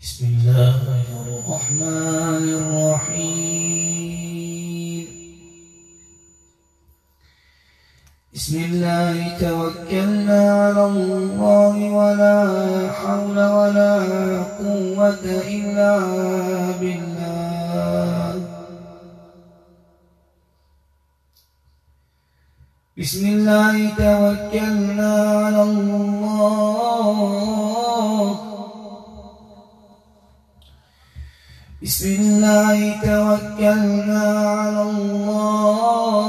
بسم الله الرحمن الرحيم. بسم الله توكلنا على الله ولا حول ولا قوة إلا بالله. بسم الله توكلنا على الله بسم الله توكلنا على الله.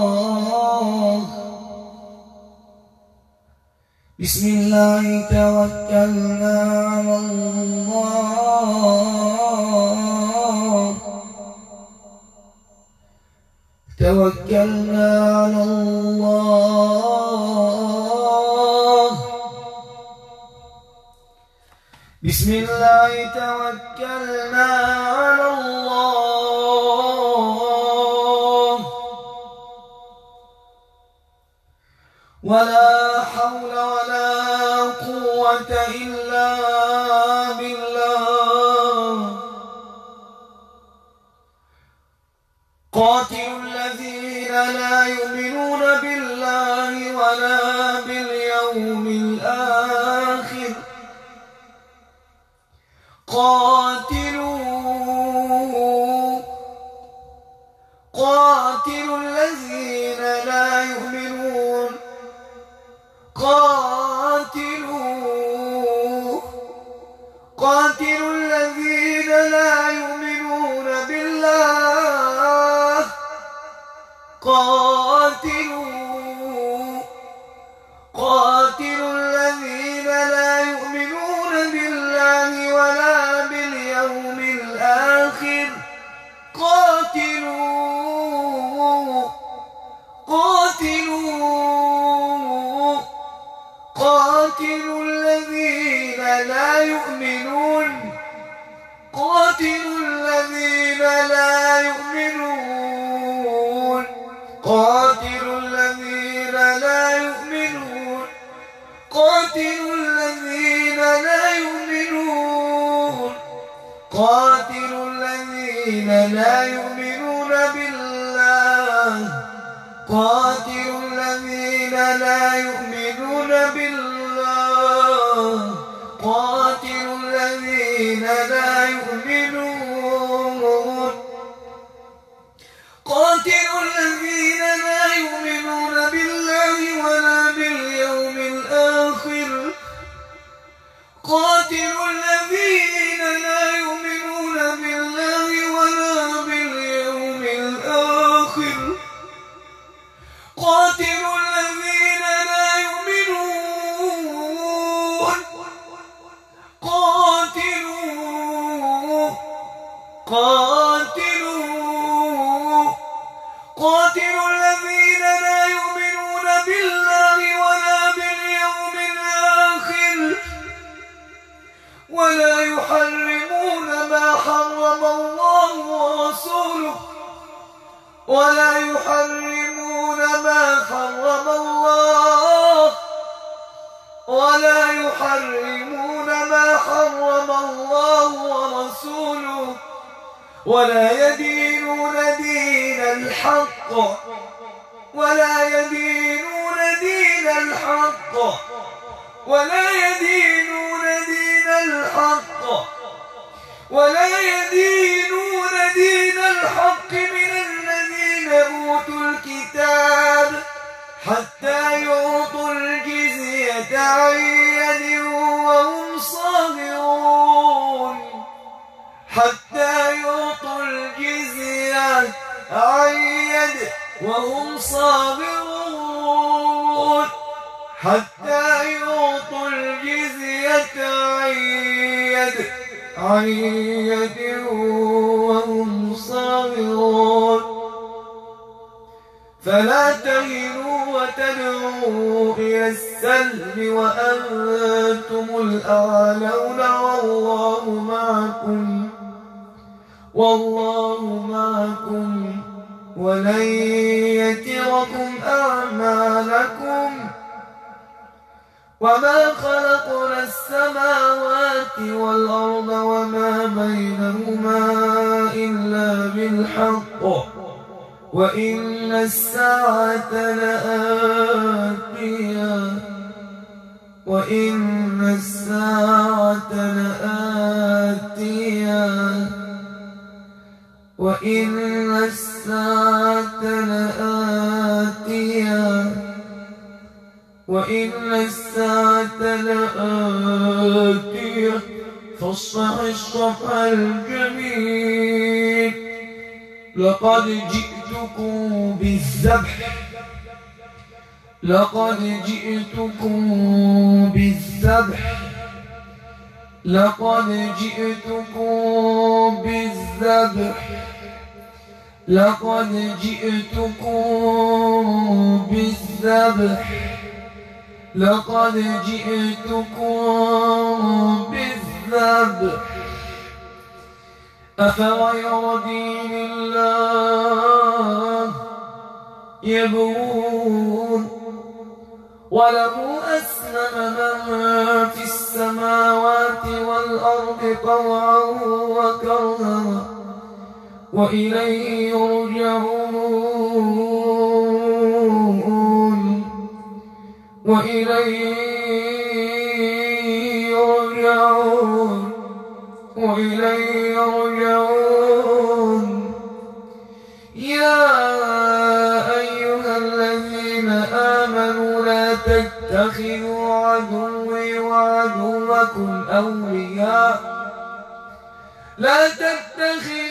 بسم الله توكلنا على الله. توكلنا على الله. بسم الله توكلنا على الله. ولا حول ولا قوة إلا بالله قاتلوا لا يؤمنون بالله. قاتلوا الذين لا يؤمنون ولا يحرمون ما حرم الله ورسوله. ولا يحرمون ما حرم الله. ولا يحرمون ما حرم الله ورسوله. ولا يدينون دين الحق. ولا يدينون دين الحق. ولا يدينون دين الحق ولا يدينون دين الحق من الذين أوتوا الكتاب حتى يعطوا الجزية عن وهم صاغرون. حتى يعطوا الجزية عن وهم صاغرون. حتى يعطوا الجزية عن يد وهم صاغرون. فلا تهنوا وتدعوا إلى السلم وأنتم الأعلون والله معكم والله معكم. ولن يتركم أعمالكم وما خلقنا السماوات والأرض وما بينهما إلا بالحق وإن الساعة لآتية وإن الساعة لآتية وإن الساعة لآتية وإن الساعة لآتية فاصفح الصفح الجميل. لقد جئتكم بالذبح. لقد جئتكم بالذبح. لقد جئتكم بالذبح. لقد جئتكم بالذبح. لقد جئتكم بالذبح أفغير دين الله يبغون؟ وله أسلم من في السماوات والأرض طوعا وكرها وإليه يرجعون. وإليه يرجعون وإليه يرجعون. يا تتخذوا عدوي وعدوكم أولياء. لا تتخذوا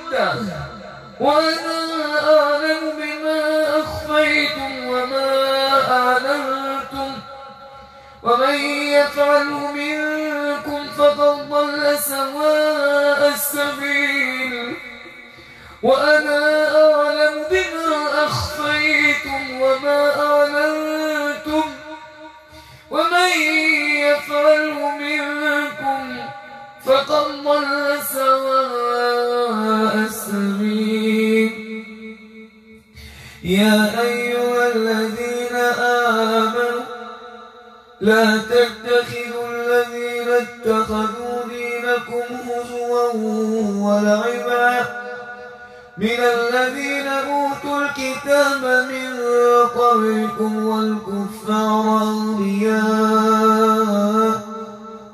وأنا أعلم بما أخفيتم وما أعلنتم ومن يفعل منكم فقد ضل سواء السبيل وأنا أعلم بما أخفيتم وما أعلنتم ومن يفعل منكم فقد ضل سواء السبيل. يا أيها الذين آمنوا لا تتخذوا الذين اتخذوا دينكم هزوا ولعبا. من الذين أوتوا الكتاب من قبلكم والكفار أولياء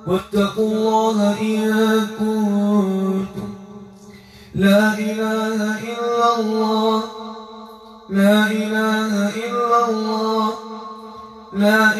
واتقوا الله إن كنتم. لا إله إلا الله. لا إله إلا الله. لا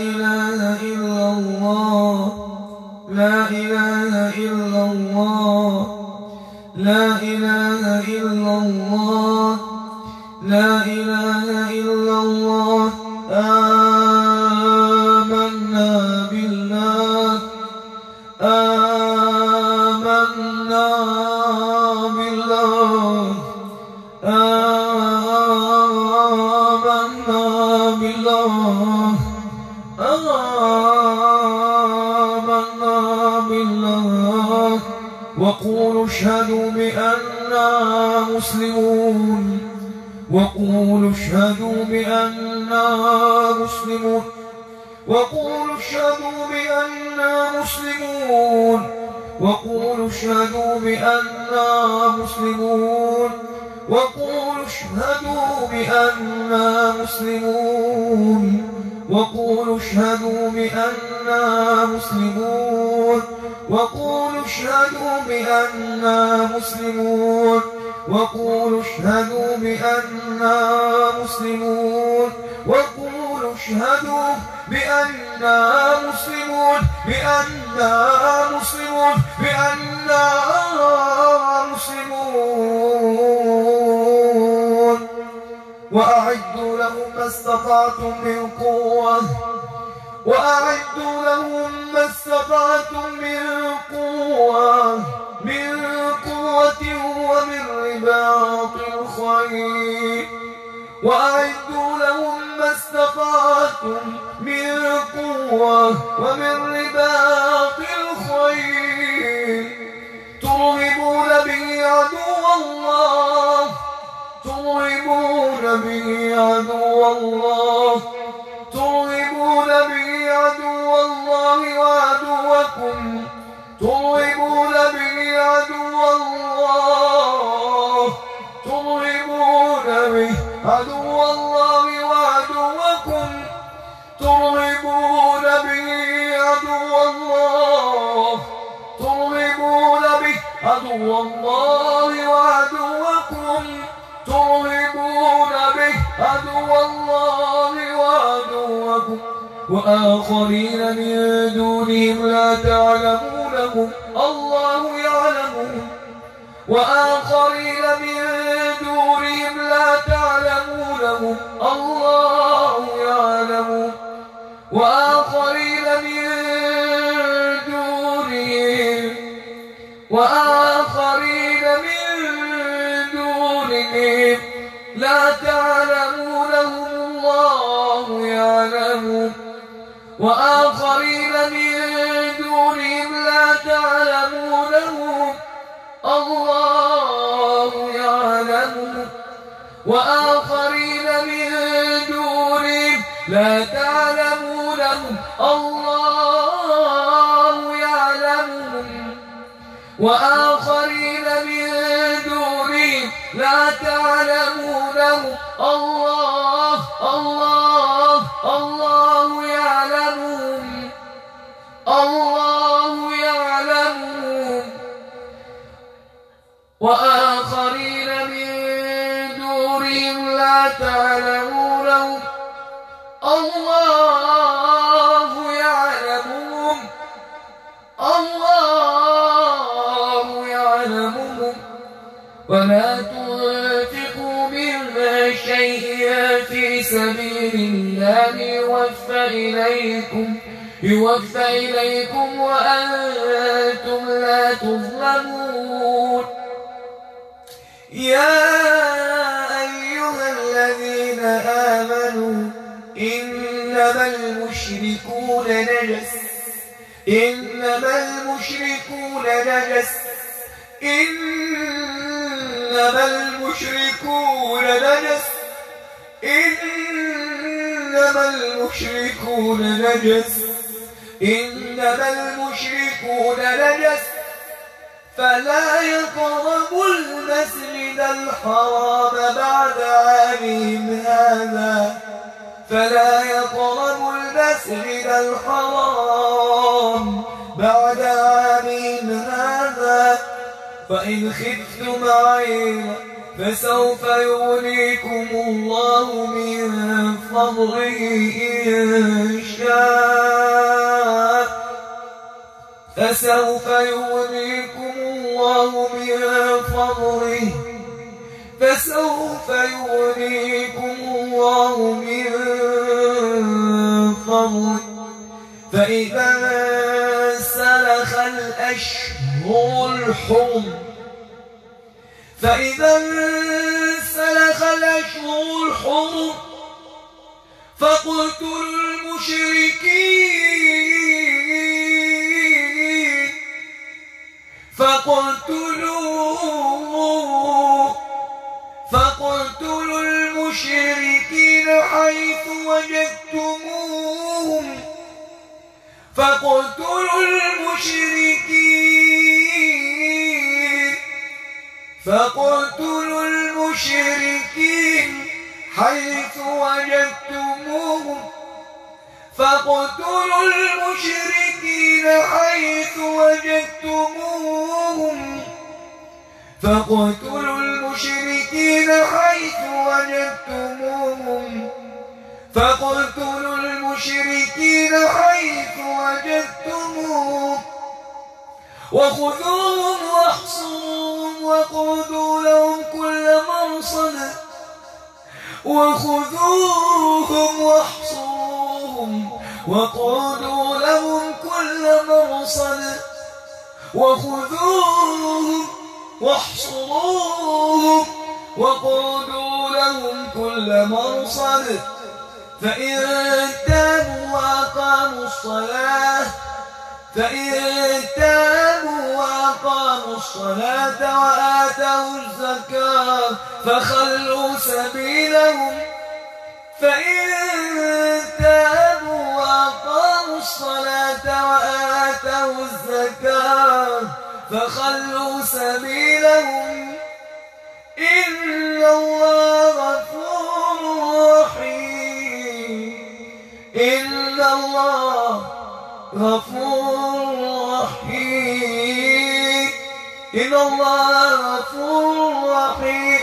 مسلمون وقولوا اشهدوا بأننا مسلمون. وقولوا اشهدوا بأننا مسلمون. وقولوا اشهدوا بأننا مسلمون. وقولوا اشهدوا بأننا مسلمون. وقولوا اشهدوا بأننا مسلمون. وقولوا اشهدوا بأننا مسلمون. وقولوا اشهدوا بأننا مسلمون. وقولوا اشهدوا بأننا مسلمون. بأننا مسلمون. بأننا مسلمون. وأعدوا لهم ما استطعتم من قوة. وأعدوا لهم ما استطعتم من قوة. من قوة ومن رباط الخير. وأعدوا لهم ما استطعتم من قوة ومن رباط الخير. ترهبون به عدو الله. ترهبون به عدو الله. ترهبون به عدو الله وعدوكم. ترهبون به عدو الله ترهبون به عدو الله وعدوكم ترهبون به عدو الله ترهبون به عدو الله وعدوكم ترهبون به عدو الله وعدوكم. وآخرين من دونهم لا تعلمونهم الله يعلمهم وآخرين من دونهم لا تعلمونهم الله يعلمهم وآخرين من دونهم وآخرين من دونهم لا تعلمونهم الله يعلمهم وآخرين من تعلمونهم الله يعلمهم وآخرين من دونهم لا تعلمونهم الله يعلمهم وآخرين من دونهم لا تعلمونهم الله تعلمونهم الله يعلمهم. الله يعلمهم. ولا تنفقوا من شيء في سبيل الله يوفى إليكم. يوفى إليكم وأنتم لا تظلمون. يا المشركون نجس. إنما المشركون نجس. إنما المشركون نجس. إنما المشركون نجس. إنما المشركون نجس. فلا يقربوا المسجد الحرام بعد عامهم هذا. فلا يقربوا المسجد الحرام. بعد عامهم هذا فإن خفتم عينا فسوف يغنيكم الله من فضله إن شاء. فسوف يغنيكم الله من فضله. فسوف يغنيكم الله من فضله. فإذا سلخ الأشهر الحرم فإذا سلخ الأشهر الحرم فاقتلوا المشركين فاقتلوا المشركين حيث وجدتموهم فاقتلوا المشركين فاقتلوا المشركين حيث وجدتموهم فاقتلوا المشركين حيث وجدتموهم فاقتلوا المشركين حيث وجدتموهم. فاقتلوا المشركين حيث وجدتموهم. وخذوهم واحصروهم وقعدوا لهم كل مرصد وخذوهم واحصروهم وقعدوا لهم كل مرصد وخذوهم واحصروهم وقعدوا لهم كل مرصد. فإن تابوا وأقاموا الصلاة فإن تابوا وأقاموا الصلاة وآتوا الزكاة فخلوا سبيلهم. فإن تابوا وأقاموا الصلاة وآتوا الزكاة فخلوا سبيلهم. إن الله غفور رحيم. إن الله غفور رحيم. إن الله غفور رحيم.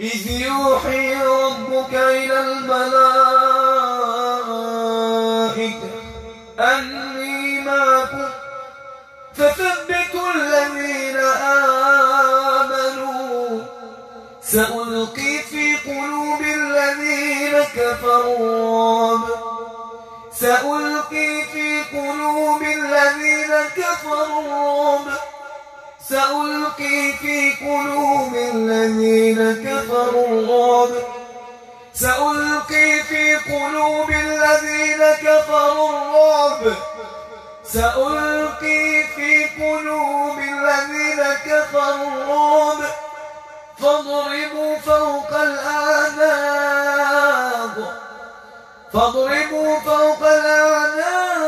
إذ يوحي ربك إلى الملائكة سألقي في قلوب الذين كفروا سألقي في قلوب الذين كفروا سألقي في قلوب الذين كفروا الرعب سألقي في قلوب الذين كفروا الرعب سألقي في قلوب الذين كفروا الرعب فاضربوا فوق الأعناق. فاضربوا فوق الأعناق.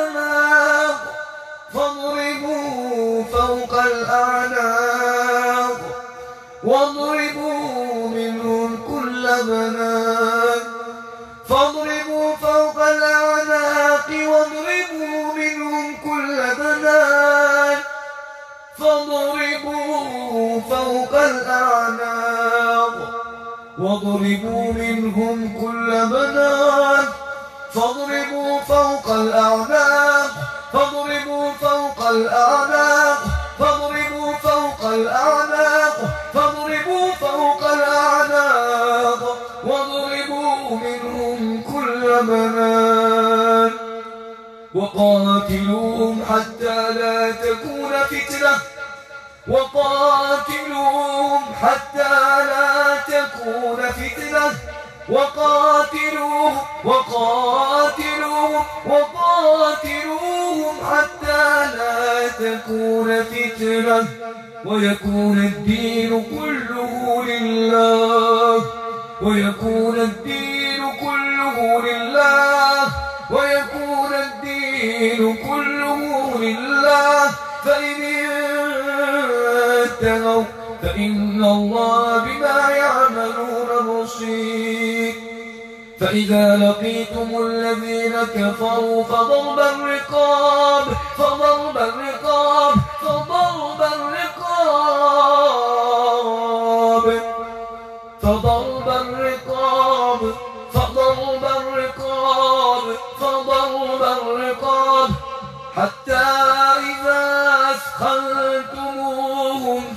فاضربوا فوق الأعناق. واضربوا منهم كل بنان فاضربوا فوق الأعناق فاضربوا فوق الأعناق فاضربوا فوق الأعناق فاضربوا فوق الأعناق واضربوا منهم كل بنان وقاتلوهم حتى لا تكون فتنة. وقاتلوهم حتى لا تكون فتنة. وقاتلوهم وقاتلوهم وقاتلوهم حتى لا تكون فتنة. ويكون الدين كله لله. ويكون الدين كله لله. ويكون الدين كله لله. فإن انتهوا فإن الله بما يعملون بصير. فإذا لقيتم الذين كفروا فضرب الرقاب فضرب الرقاب.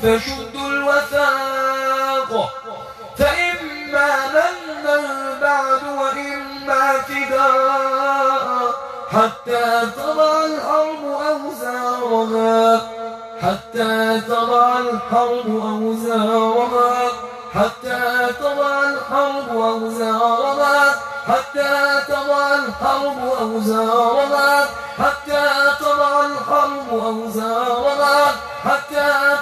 فشدوا الوثاق. فإما منا بعد وإما فداء. حتى تضع الحرب أوزارها. حتى تضع الحرب أوزارها. حتى تضع الحرب أوزارها. حتى تضع الحرب أوزارها. حتى تضع الحرب أوزارها. حتى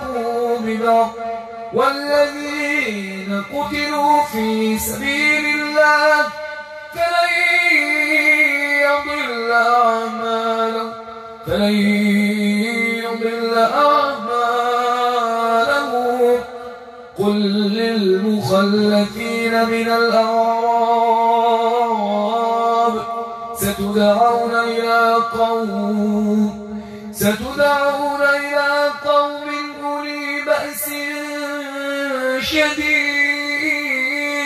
أشركوا والذين قتلوا في سبيل الله فلن يضل أعمالهم فلن يضل أعمالهم. قل للمخلفين من الأعراب ستدعون إلى قوم ستدعون إلى قوم شديد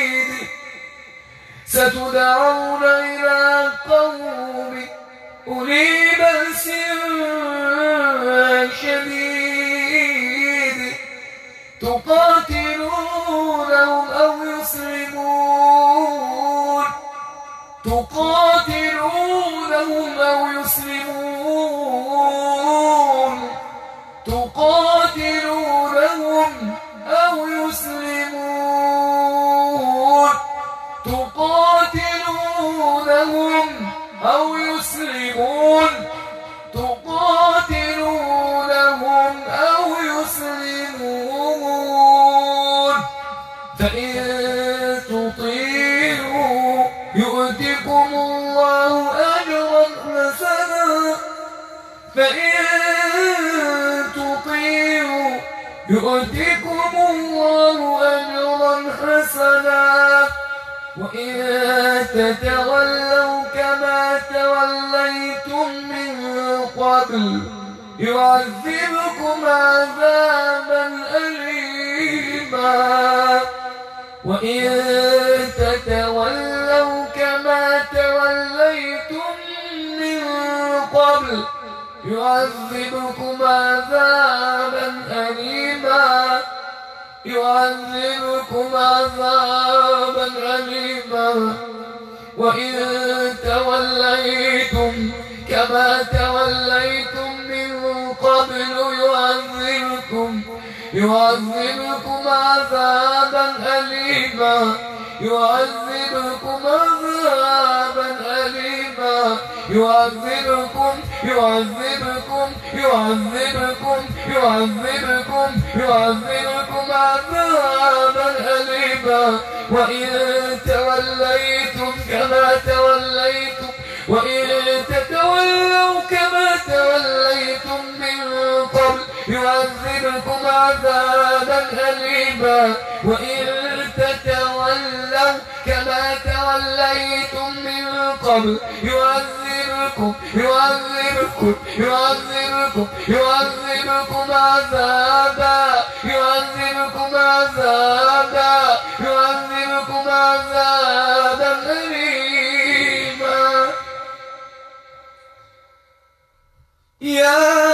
ستدعون إلى قوم أولي بأس شديد. تقاتلونهم أو يسلمون. تقاتلونهم أو يسلمون. تقاتلونهم أو يسلمون. تقاتلونهم أو يسلمون. تقاتلونهم أو يسلمون. فإن تطيعوا يؤتكم الله أجرا حسنا. فإن تطيعوا يؤتكم حسنا وإن تتولوا كما توليتم من قبل يعذبكم عذابا أليما. وإن تتولوا كما توليتم من قبل يعذبكم عذابا أليما. يعذبكم عذابا أليما. وإن توليتم كما توليتم من قبل يعذبكم يعذبكم عذابا أليما. يعذبكم عذابا أليما. يعذبكم يعذبكم يعذبكم. يعذبكم يعذبكم عذابا أليما. وإن توليتم كما توليتم وإن تتولوا كما توليتم من قبل يعذبكم عذابا أليما. وإن تتولوا كما توليتم من قبل يعذبكم يعذبكم يعذبكم يعذبكم عذابا يعذبكم عذابا يعذبكم عذابا أليما يا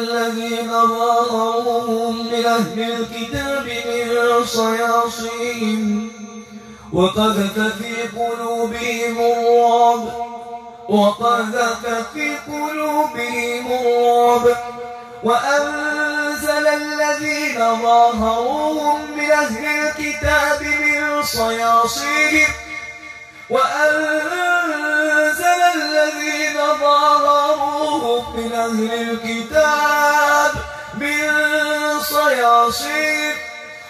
الذين ظاهرهم من أهل الكتاب من صياصيهم. وقذف في قلوبهم الرعب. وقذف في قلوبهم الرعب. وأنزل الذين ظاهروهم من أهل الكتاب من صياصيهم. وأنزل الذين ظاهروهم من أهل الكتاب من صياصيهم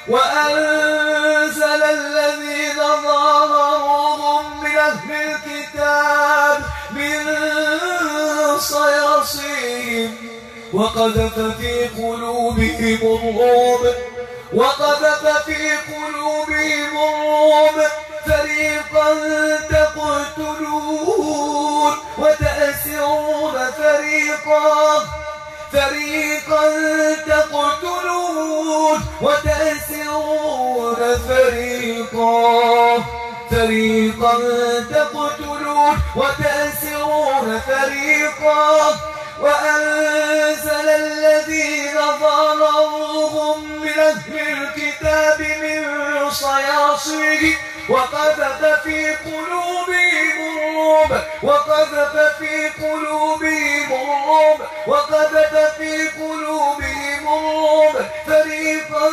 وأنزل الذين ظاهروهم من أهل الكتاب من صياصيهم وقذف في قلوبهم الرعب وقذف في قلوبهم الرعب فريقا تقتلون وتأسرون فريقا. فريقا تقتلون وتأسرون فريقا. فريقا تقتلون وتأسرون فريقا. وأنزل الذين ظلموهم من أهل الكتاب من صياصيه وقذف في قلوبهم الرعب وقذف في قلوبهم الرعب وقذف في قلوبهم الرعب. فريقا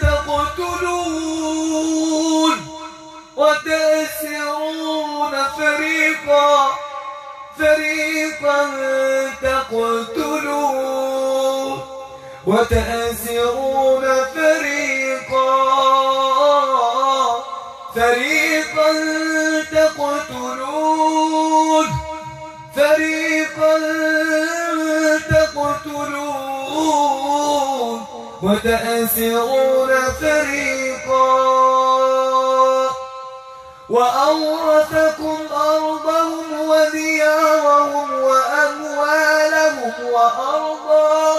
تقتلون وتأسرون فريقا فريقا تقتلون وتأسرون فريقا. فريقا تقتلون. فريقا تقتلون. وتأسرون فريقا. وأورثكم أرضهم وديارهم وأموالهم وأرضا.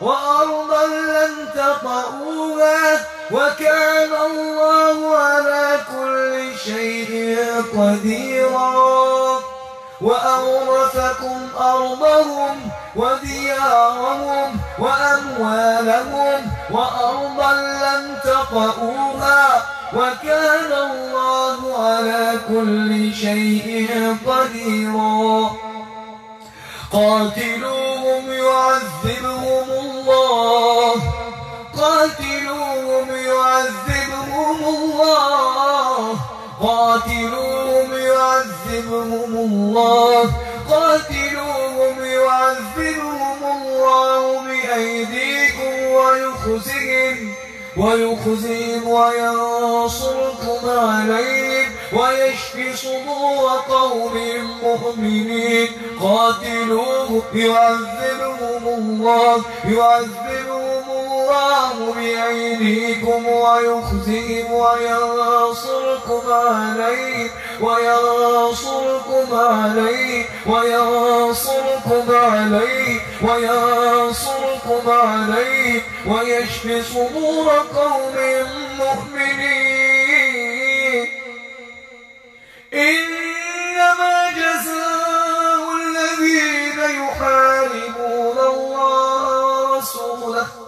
وأرضا لم تطئوها. وكان الله على كل شيء قديرا. وأورثكم أرضهم وديارهم وأموالهم وأرضا لم تطئوها. وكان الله على كل شيء قديرا. قاتلوهم يعذبهم الله. قاتلوهم يعذبهم الله. قاتلوهم يعذبهم الله. قاتلوهم يعذبهم الله بأيديكم ويخزهم ويخزيهم وينصركم عليهم ويشفي صدور قوم مؤمنين. قاتلوه يعذبهم الله يعذبهم الله بأيديكم ويخزيهم وينصركم عليه وينصركم عليه وينصركم عليه وينصركم عليه ويشفي صدور قوم مؤمنين. إنما جزاء الذين يحاربون الله ورسوله.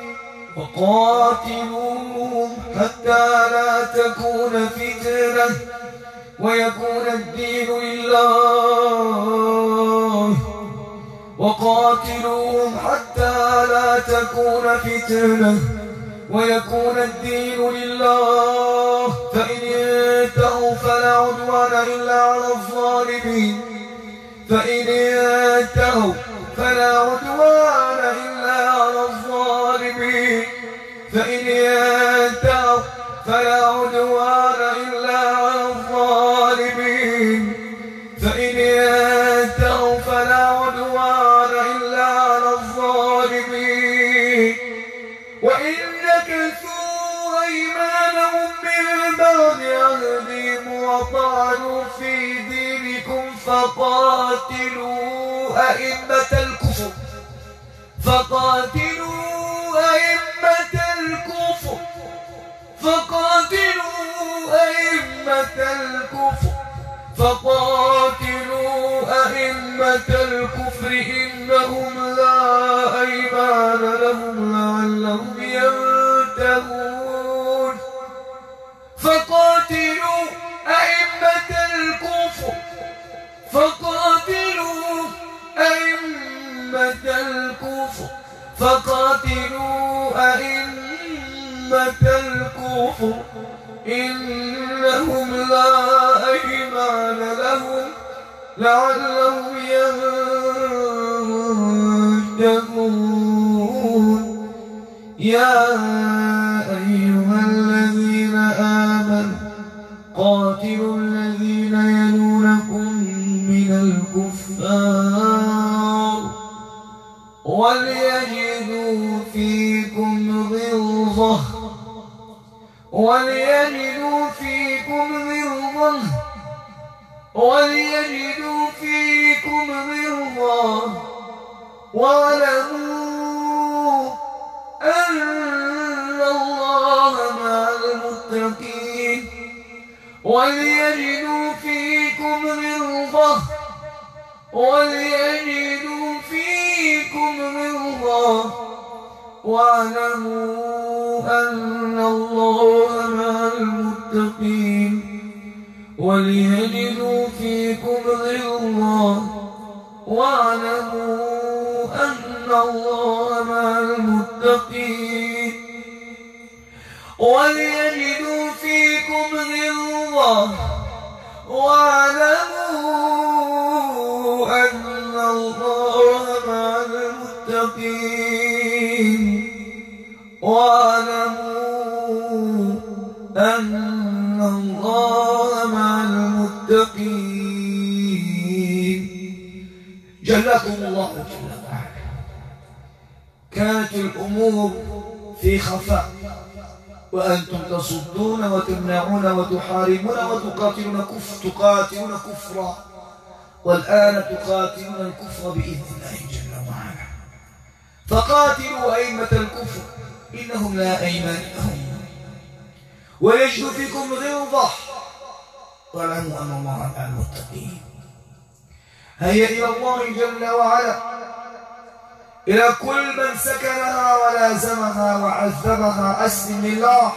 وقاتلوهم حتى لا تكون فتنة ويكون الدين لله. وقاتلوهم حتى لا تكون فتنة ويكون الدين لله. فإن انتهوا فلا عدوان إلا على الظالمين. فإن انتهوا فلا عدوان فإن انتهوا فلا عدوان إلا على الظالمين. فإن انتهوا فلا عدوان إلا على الظالمين. وإن نكثوا أيمانهم من بعد عهدهم وطعنوا في دينكم فقاتلوا أئمة الكفر. فقاتلوا أئمة فقاتلوا أئمة الكفر. فقاتلوا أئمة الكفر إنهم لا أيمان لهم لعلهم ينتهون. فقاتلوا أئمة الكفر. فقاتلوا أئمة الكفر. فقاتلوا أئمة إنهم لا أيمان لهم لعلهم ينتهون يا وليجدوا فيكم غلظة وليجدوا فيكم غلظة واعلموا أن الله مع المتقين. وليجدوا فيكم غلظة وليجدوا فيكم غلظة واعلموا أن الله مع المتقين وليجدوا فيكم غلظة واعلموا أن الله مع المتقين وليجدوا فيكم غلظة واعلموا واعلموا أن الله مع المتقين. جلكم الله جل وعلا. كانت الأمور في خفاء. وأنتم تصدون وتمنعون وتحاربون وتقاتلون كفر تقاتلون كفرا. والآن تقاتلون الكفر بإذن الله جل وعلا. فقاتلوا أئمة الكفر. إنهم لا أيمان لهم. ويجد فيكم غلظة واعلموا أن الله مع المتقين. هيا إلى الله جل وعلا. إلى كل من سكنها ولازمها وعذبها. أسلم لله.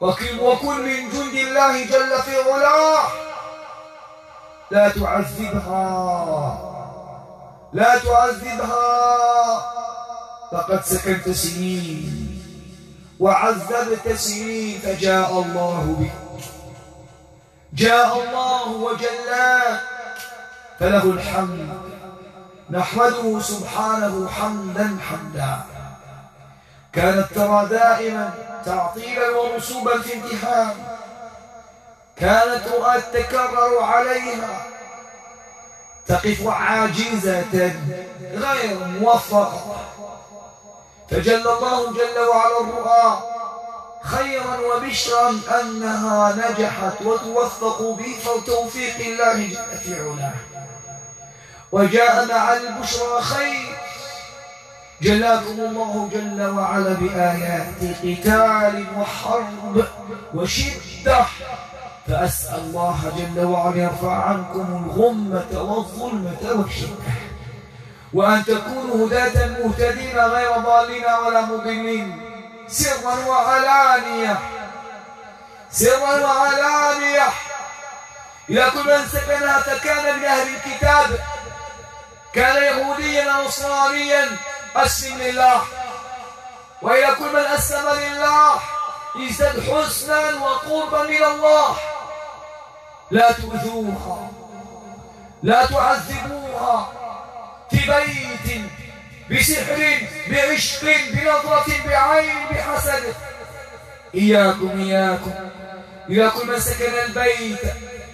وكن من جند الله جل في علاه. لا تعذبها. لا تعذبها. فقد سكنت سنين. وعذبت سنين فجاء الله بك. جاء الله وجلاك فله الحمد. نحمده سبحانه حمدا حمدا. كانت ترى دائما تعطيلا ورسوبا في امتحان. كانت رؤى تكرر عليها. تقف عاجزة غير موفقة. فجل الله جل وعلا الرؤى خيرا وبشرا أنها نجحت وتوفق بتوفيق الله جل في علاه وجاء مع البشرى خير. جلاكم الله جل وعلا بآيات قتال وحرب وشدة. فأسأل الله جل وعلا يرفع عنكم الغمة والظلمة والشدة. وأن تكونوا هداة مهتدين غير ضالين ولا مضلين. سرا وعلانية. سرا وعلانية. إلى كل من سكنها فكان من أهل الكتاب. كان يهوديا أو نصرانيا. أسلم لله. وإلى كل من أسلم لله. ازدد حسنا وقربا من الله. لا تؤذوها. لا تعذبوها. في بيت بسحر بعشق بنظرة بعين بحسد. إياكم إياكم كل من سكن البيت.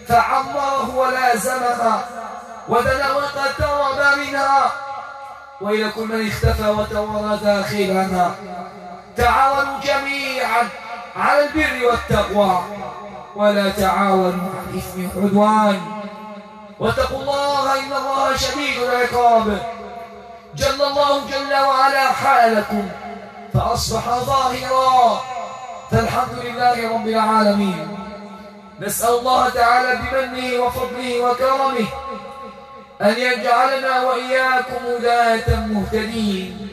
فعمره ولازمها ودنا وقد منها. وإلى كل من اختفى وتورى داخلنا تعاونوا جميعا على البر والتقوى. ولا تعاونوا على الإثم والعدوان واتقوا الله إن الله شديد العقاب. جل الله جل وعلا حالكم فأصبح ظاهرا. فالحمد لله رب العالمين. نسأل الله تعالى بمنه وفضله وكرمه أن يجعلنا وإياكم هداة مهتدين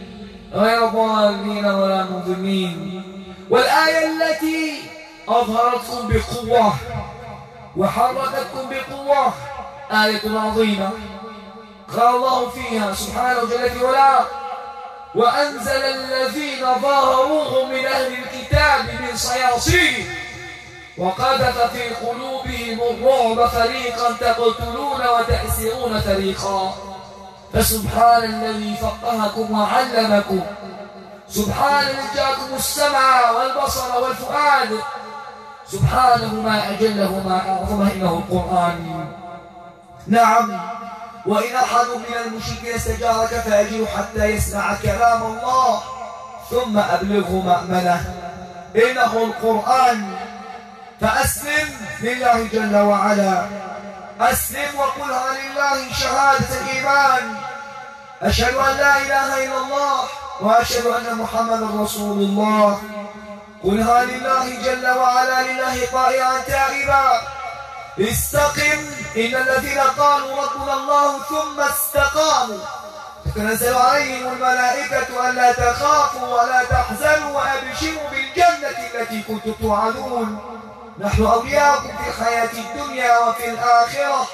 غير ضالين ولا مظلمين والآية التي أظهرتكم بقوة وحركتكم بقوة آية عظيمة قال الله فيها سبحانه جل في وأنزل الذين ظاهروهم من أهل الكتاب من صياصيه وقذف في قلوبهم الرعب فريقا تقتلون وتأسرون فريقا. فسبحان الذي فقهكم وعلمكم سبحان الذي جاءكم السمع والبصر والفؤاد سبحانه ما أجله ما أعظمه القرآن. نعم. وإن أحد من المشركين استجارك فأجره حتى يسمع كلام الله ثم أبلغه مأمنة. إنه القرآن. فأسلم لله جل وعلا. أسلم وقلها لله شهادة الإيمان. أشهد أن لا إله إلا الله وأشهد أن محمدا رسول الله. قلها لله جل وعلا لله طائعا تائبا. استقم. إن الذين قالوا ربنا الله ثم استقاموا. تتنزل عليهم الملائكة ألا تخافوا ولا تحزنوا وأبشروا بالجنة التي كنتم توعدون. نحن أولياؤكم في الحياة الدنيا وفي الآخرة.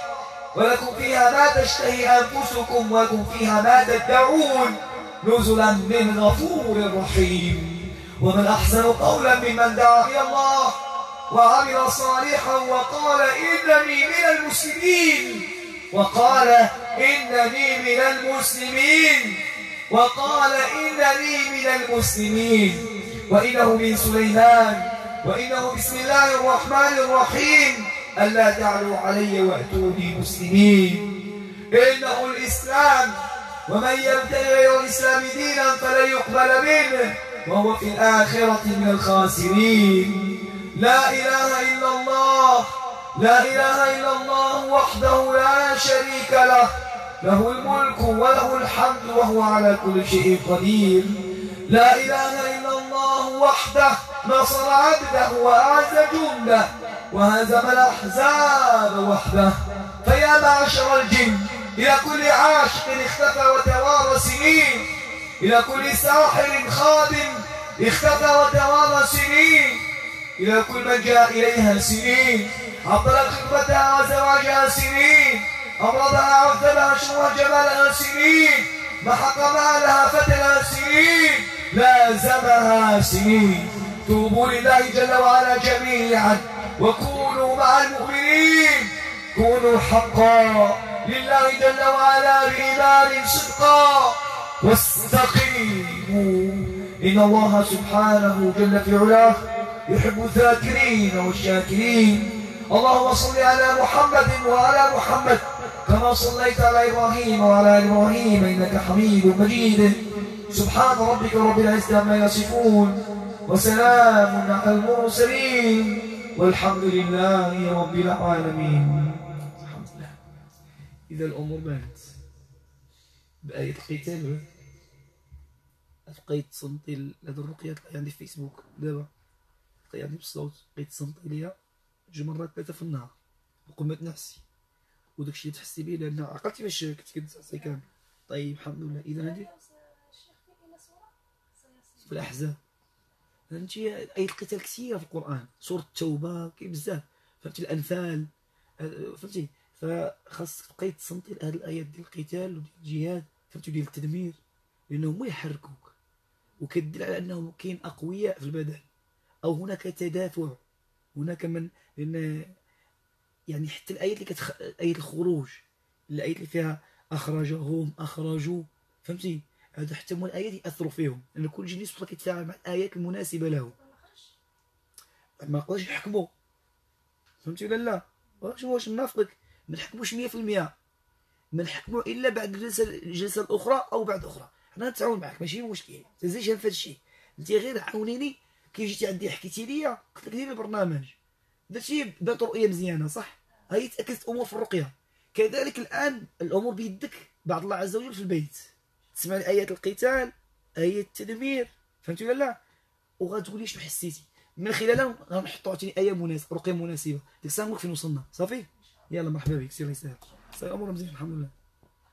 ولكم فيها ما تشتهي أنفسكم ولكم فيها ما تدعون. نزلا من غفور رحيم. ومن أحسن قولا ممن دعا إلى الله وعمل صالحا وقال إنني من المسلمين. وقال إنني من المسلمين. وقال إنني من المسلمين. وإنه من سليمان. وإنه بسم الله الرحمن الرحيم. ألا تعلوا علي وأتوني مسلمين. إنه الإسلام. ومن يبتغي غير الإسلام دينا فلن يقبل منه. وهو في الآخرة من الخاسرين. لا إله إلا الله. لا إله إلا الله وحده لا شريك له. له الملك وله الحمد وهو على كل شيء قدير. لا إله إلا الله وحده نصر عبده وأعز جنده وهزم الأحزاب وحده. فيا معشر الجن إلى كل عاشق اختفى وتوارى سنين. إلى كل ساحر خادم اختفى وتوارى سنين. إلى كل من جاء إليها سنين عطلت خطبتها وزواجها سنين أمرضها عذبها شوه جمالها سنين محق مالها فتلها سنين لازمها سنين. توبوا لله جل وعلا جميعا وكونوا مع المؤمنين. كونوا حقا لله جل وعلا بإيمان صدقا واستقيموا. إن الله سبحانه جل في علاه يحب الذاكرين والشاكرين. اللهم صل على محمد وعلى محمد كما صليت على إبراهيم وعلى إبراهيم إنك حميد مجيد. سبحان ربك رب العزة عما يصفون وسلام على المرسلين والحمد لله رب العالمين. الحمد لله. إذا الأمور بانت بآية القتال لقيت صنطي هذه الرقية عندي في فيسبوك. دابا لقيت عندي بالصوت لقيت صنطي ليا جوج مرات ثلاثة في النهار. وقمت نفسي وداكشي اللي تحسي به لأن عقلتي باش كنت كنت كامل. طيب الحمد لله. إذا هذه في الأحزاب. فهمتي؟ اي القتال كثيرة في القرآن. سورة التوبة كاين بزاف. فهمتي؟ الأنفال. فهمتي؟ فخاصك تبقاي تصنتي هذه الآيات ديال القتال وديال الجهاد. فهمتي؟ ديال التدمير. لأنهم هما يحركوك. وكدل على انهم كاين أقوياء في البدن أو هناك تدافع. هناك من لأن يعني حتى الأيات اللي كتخ... إيه الخروج. الأيات اللي فيها أخرجهم أخرجوا. فهمتي؟ هذا حتى هما الأيات يأثروا فيهم. لأن كل جنس وصل كيتفاعل مع الآيات المناسبة له. ما نقدرش نحكموا فهمتي ولا لا؟ واش واش نافقك ما نحكموش 100% ما نحكموا إلا بعد الجلسه الجلسه الاخرى أو بعد أخرى. حنا نتعاون معك ماشي مشكل تزيدش في هذا الشيء انت غير عاونيني كي جيتي عندي حكيتي ليا قلت لك ديري البرنامج. درتي بات رؤية مزيانة صح؟ هاي تأكدت أمور في الرقية. كذلك الآن الأمور بيدك بعد الله عز وجل في البيت. تسمع آيات القتال آيات التدمير فهمتي ولا لا؟ وغتقولي شنو حسيتي. من خلالها غنحطوا عاوتاني آية مناسبه رقية مناسبة. ديك الساعة فين وصلنا صافي؟ يلا مرحبا بك سير يسهل الأمور مزيان الحمد لله.